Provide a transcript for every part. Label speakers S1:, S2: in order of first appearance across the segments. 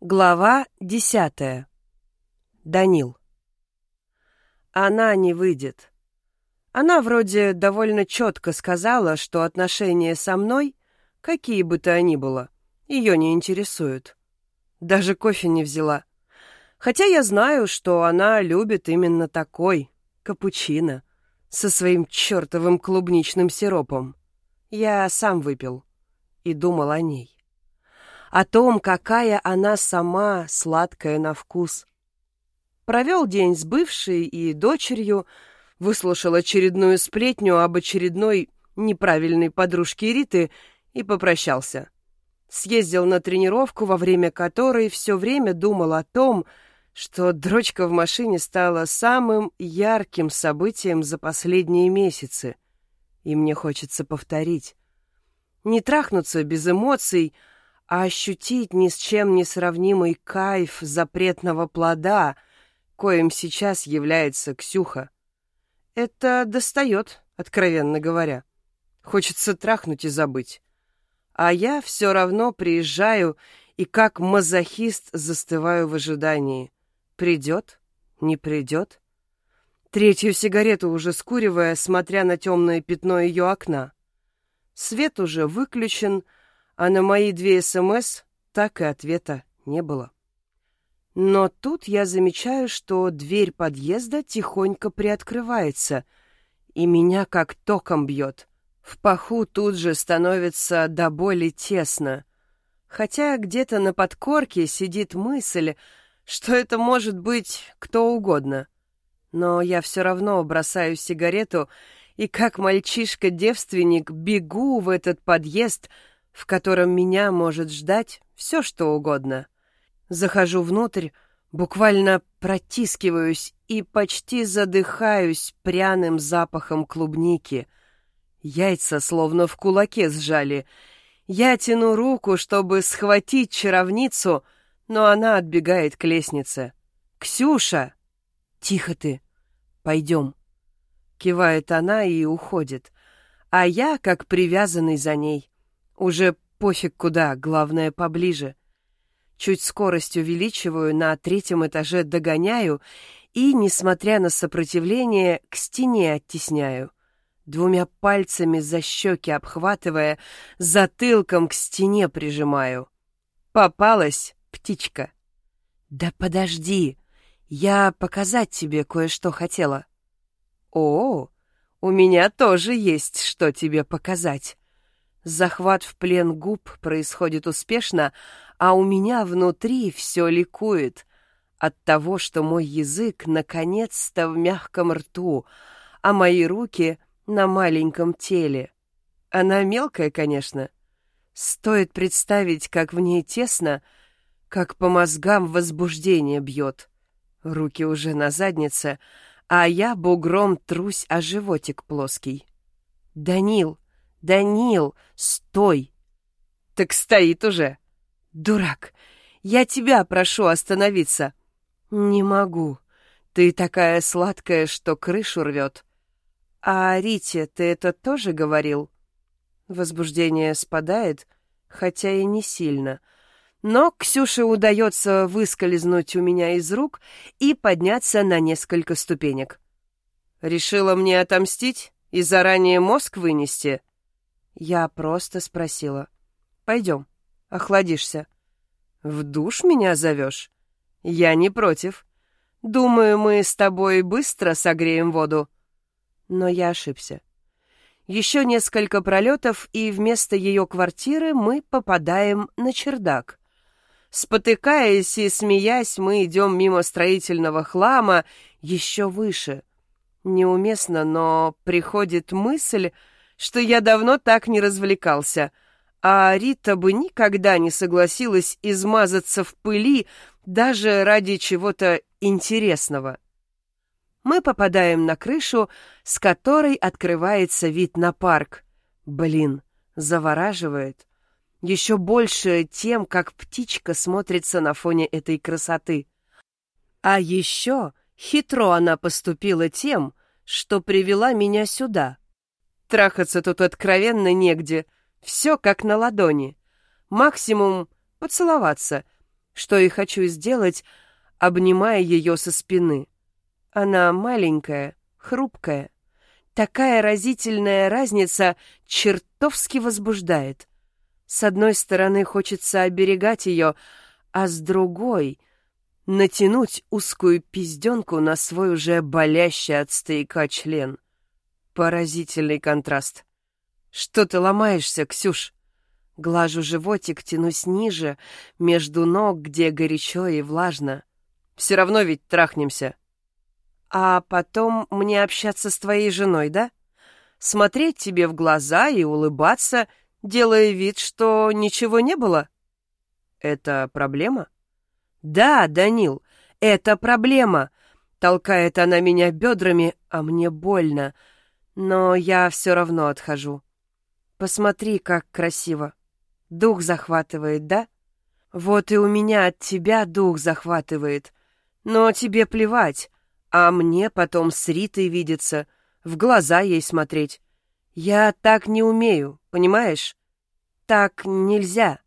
S1: Глава десятая. Данил. Она не выйдет. Она вроде довольно четко сказала, что отношения со мной, какие бы то ни было, ее не интересуют. Даже кофе не взяла. Хотя я знаю, что она любит именно такой, капучино, со своим чертовым клубничным сиропом. Я сам выпил и думал о ней о том, какая она сама сладкая на вкус. Провел день с бывшей и дочерью, выслушал очередную сплетню об очередной неправильной подружке Риты и попрощался. Съездил на тренировку, во время которой все время думал о том, что дрочка в машине стала самым ярким событием за последние месяцы. И мне хочется повторить. Не трахнуться без эмоций — а ощутить ни с чем не сравнимый кайф запретного плода, коим сейчас является Ксюха. Это достает, откровенно говоря. Хочется трахнуть и забыть. А я все равно приезжаю и как мазохист застываю в ожидании. Придет? Не придет? Третью сигарету уже скуривая, смотря на темное пятно ее окна. Свет уже выключен, — а на мои две СМС так и ответа не было. Но тут я замечаю, что дверь подъезда тихонько приоткрывается, и меня как током бьет. В паху тут же становится до боли тесно. Хотя где-то на подкорке сидит мысль, что это может быть кто угодно. Но я все равно бросаю сигарету и, как мальчишка-девственник, бегу в этот подъезд, в котором меня может ждать все, что угодно. Захожу внутрь, буквально протискиваюсь и почти задыхаюсь пряным запахом клубники. Яйца словно в кулаке сжали. Я тяну руку, чтобы схватить чаровницу, но она отбегает к лестнице. «Ксюша!» «Тихо ты! Пойдем!» Кивает она и уходит, а я как привязанный за ней. Уже пофиг куда, главное поближе. Чуть скорость увеличиваю, на третьем этаже догоняю и, несмотря на сопротивление, к стене оттесняю. Двумя пальцами за щеки обхватывая, затылком к стене прижимаю. Попалась, птичка. Да подожди, я показать тебе кое-что хотела. О, у меня тоже есть что тебе показать. Захват в плен губ происходит успешно, а у меня внутри все ликует от того, что мой язык наконец-то в мягком рту, а мои руки на маленьком теле. Она мелкая, конечно. Стоит представить, как в ней тесно, как по мозгам возбуждение бьет. Руки уже на заднице, а я бугром трусь о животик плоский. «Данил!» «Данил, стой!» «Так стоит уже!» «Дурак! Я тебя прошу остановиться!» «Не могу. Ты такая сладкая, что крышу рвет». «А Рите ты это тоже говорил?» Возбуждение спадает, хотя и не сильно. Но Ксюше удается выскользнуть у меня из рук и подняться на несколько ступенек. «Решила мне отомстить и заранее мозг вынести?» Я просто спросила. «Пойдем, охладишься». «В душ меня зовешь?» «Я не против. Думаю, мы с тобой быстро согреем воду». Но я ошибся. Еще несколько пролетов, и вместо ее квартиры мы попадаем на чердак. Спотыкаясь и смеясь, мы идем мимо строительного хлама еще выше. Неуместно, но приходит мысль, что я давно так не развлекался, а Рита бы никогда не согласилась измазаться в пыли даже ради чего-то интересного. Мы попадаем на крышу, с которой открывается вид на парк. Блин, завораживает. Еще больше тем, как птичка смотрится на фоне этой красоты. А еще хитро она поступила тем, что привела меня сюда. Трахаться тут откровенно негде. Все как на ладони. Максимум поцеловаться, что и хочу сделать, обнимая ее со спины. Она маленькая, хрупкая. Такая разительная разница чертовски возбуждает. С одной стороны, хочется оберегать ее, а с другой — натянуть узкую пизденку на свой уже болящий от стояка член. Поразительный контраст. Что ты ломаешься, Ксюш? Глажу животик, тянусь ниже, между ног, где горячо и влажно. Все равно ведь трахнемся. А потом мне общаться с твоей женой, да? Смотреть тебе в глаза и улыбаться, делая вид, что ничего не было? Это проблема? Да, Данил, это проблема. Толкает она меня бедрами, а мне больно. Но я все равно отхожу. Посмотри, как красиво. Дух захватывает, да? Вот и у меня от тебя дух захватывает. Но тебе плевать. А мне потом с Ритой видеться, в глаза ей смотреть. Я так не умею, понимаешь? Так нельзя.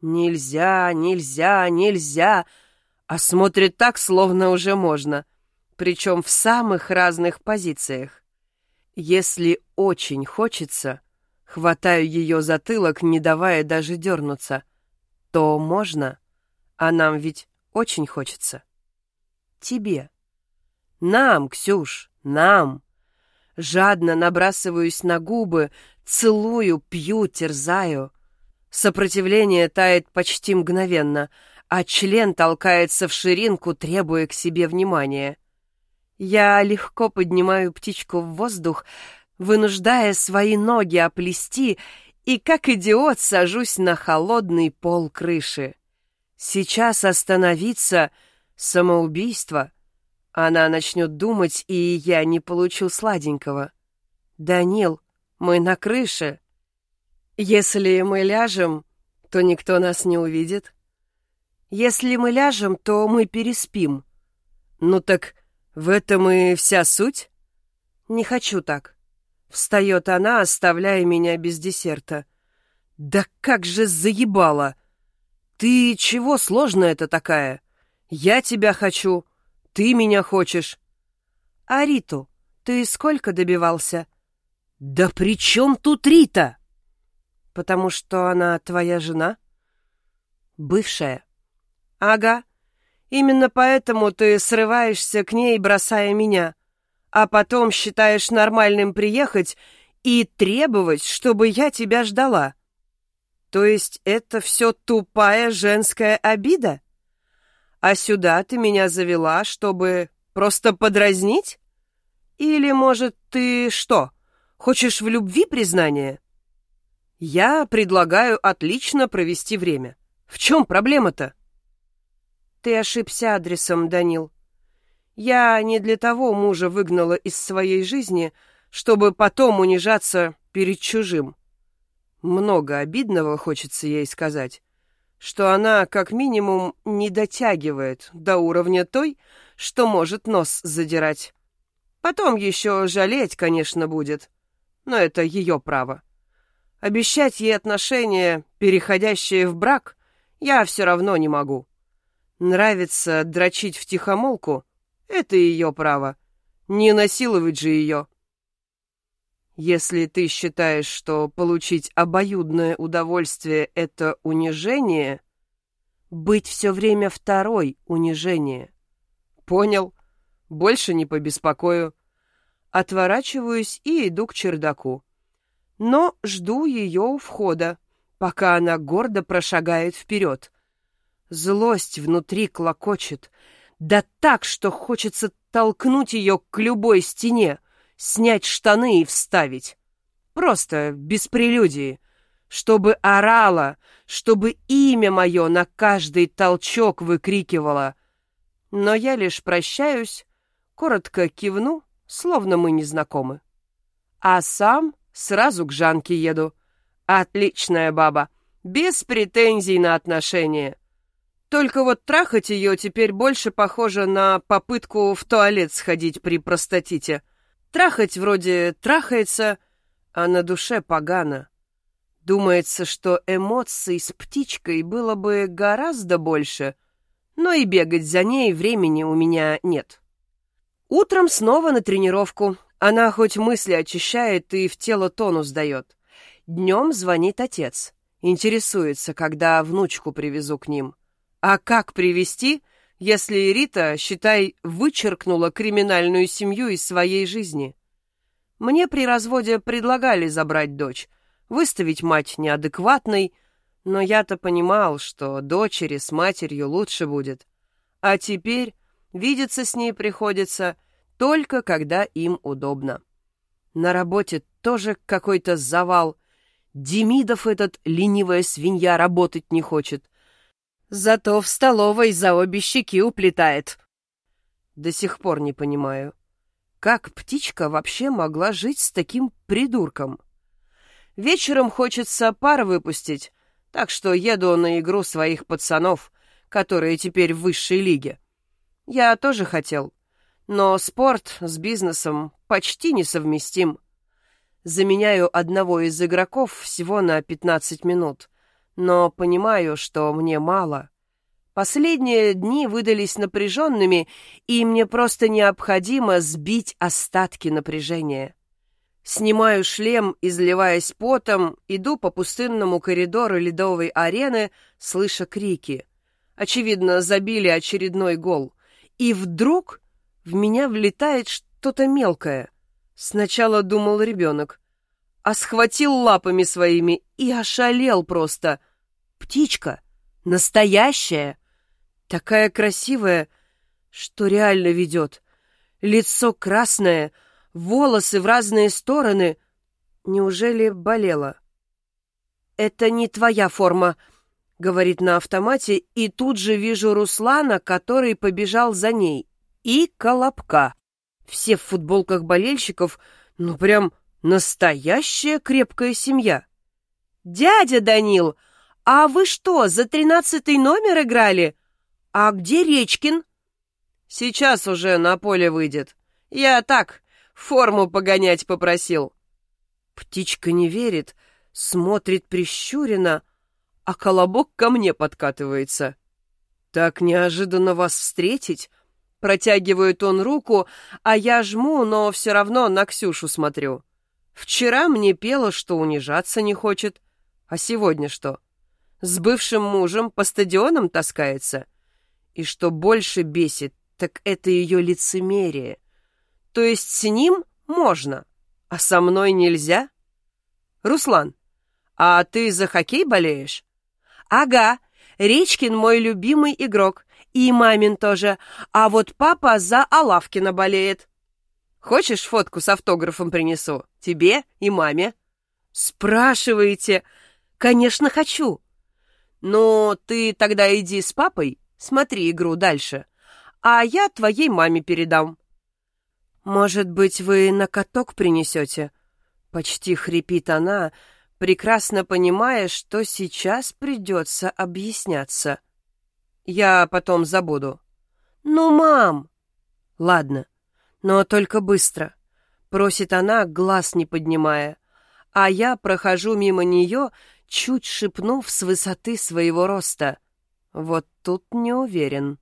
S1: Нельзя, нельзя, нельзя. А смотрит так, словно уже можно. Причем в самых разных позициях. Если очень хочется, хватаю ее затылок, не давая даже дернуться, то можно, а нам ведь очень хочется. Тебе. Нам, Ксюш, нам. Жадно набрасываюсь на губы, целую, пью, терзаю. Сопротивление тает почти мгновенно, а член толкается в ширинку, требуя к себе внимания. Я легко поднимаю птичку в воздух, вынуждая свои ноги оплести, и как идиот сажусь на холодный пол крыши. Сейчас остановиться — самоубийство — она начнет думать, и я не получу сладенького. «Данил, мы на крыше. Если мы ляжем, то никто нас не увидит. Если мы ляжем, то мы переспим. Ну так в этом и вся суть? Не хочу так. Встает она, оставляя меня без десерта. Да как же заебала! Ты чего сложная это такая? Я тебя хочу, ты меня хочешь. А Риту ты сколько добивался? Да при чем тут Рита? Потому что она твоя жена? Бывшая. Ага. Именно поэтому ты срываешься к ней, бросая меня, а потом считаешь нормальным приехать и требовать, чтобы я тебя ждала. То есть это все тупая женская обида? А сюда ты меня завела, чтобы просто подразнить? Или, может, ты что, хочешь в любви признание? Я предлагаю отлично провести время. В чем проблема-то? Ты ошибся адресом, Данил. Я не для того мужа выгнала из своей жизни, чтобы потом унижаться перед чужим. Много обидного хочется ей сказать что она, как минимум, не дотягивает до уровня той, что может нос задирать. Потом еще жалеть, конечно, будет, но это ее право. Обещать ей отношения, переходящие в брак, я все равно не могу. Нравится дрочить в тихомолку — это ее право. Не насиловать же ее. Если ты считаешь, что получить обоюдное удовольствие — это унижение, быть все время второй — унижение. Понял. Больше не побеспокою. Отворачиваюсь и иду к чердаку. Но жду ее у входа, пока она гордо прошагает вперед. Злость внутри клокочет, да так, что хочется толкнуть ее к любой стене — снять штаны и вставить. Просто без прелюдии. Чтобы орала, чтобы имя мое на каждый толчок выкрикивала. Но я лишь прощаюсь, коротко кивну, словно мы не знакомы. А сам сразу к Жанке еду. Отличная баба, без претензий на отношения. Только вот трахать ее теперь больше похоже на попытку в туалет сходить при простатите — Трахать вроде трахается, а на душе погано. Думается, что эмоций с птичкой было бы гораздо больше, но и бегать за ней времени у меня нет. Утром снова на тренировку. Она хоть мысли очищает и в тело тонус дает. Днем звонит отец. Интересуется, когда внучку привезу к ним. А как привести, если Рита, считай, вычеркнула криминальную семью из своей жизни? Мне при разводе предлагали забрать дочь, выставить мать неадекватной, но я-то понимал, что дочери с матерью лучше будет. А теперь видеться с ней приходится только когда им удобно. На работе тоже какой-то завал. Демидов этот ленивая свинья работать не хочет. Зато в столовой за обе щеки уплетает. До сих пор не понимаю, как птичка вообще могла жить с таким придурком. Вечером хочется пар выпустить, так что еду на игру своих пацанов, которые теперь в высшей лиге. Я тоже хотел, но спорт с бизнесом почти несовместим. Заменяю одного из игроков всего на 15 минут, но понимаю, что мне мало. Последние дни выдались напряженными, и мне просто необходимо сбить остатки напряжения. Снимаю шлем, изливаясь потом, иду по пустынному коридору ледовой арены, слыша крики. Очевидно, забили очередной гол. И вдруг в меня влетает что-то мелкое. Сначала думал ребенок, а схватил лапами своими и ошалел просто. Птичка, настоящая, такая красивая, что реально ведет. Лицо красное — волосы в разные стороны. Неужели болела? «Это не твоя форма», — говорит на автомате, и тут же вижу Руслана, который побежал за ней, и Колобка. Все в футболках болельщиков, ну прям настоящая крепкая семья. «Дядя Данил, а вы что, за тринадцатый номер играли? А где Речкин?» «Сейчас уже на поле выйдет. Я так, Форму погонять попросил. Птичка не верит, смотрит прищуренно, а колобок ко мне подкатывается. Так неожиданно вас встретить. Протягивает он руку, а я жму, но все равно на Ксюшу смотрю. Вчера мне пела, что унижаться не хочет. А сегодня что? С бывшим мужем по стадионам таскается? И что больше бесит, так это ее лицемерие. То есть с ним можно, а со мной нельзя? Руслан, а ты за хоккей болеешь? Ага, Речкин мой любимый игрок, и мамин тоже, а вот папа за Алавкина болеет. Хочешь фотку с автографом принесу? Тебе и маме? Спрашиваете? Конечно, хочу. Ну, ты тогда иди с папой, смотри игру дальше, а я твоей маме передам. «Может быть, вы на каток принесете?» Почти хрипит она, прекрасно понимая, что сейчас придется объясняться. «Я потом забуду». «Ну, мам!» «Ладно, но только быстро», — просит она, глаз не поднимая, а я прохожу мимо нее, чуть шепнув с высоты своего роста. Вот тут не уверен.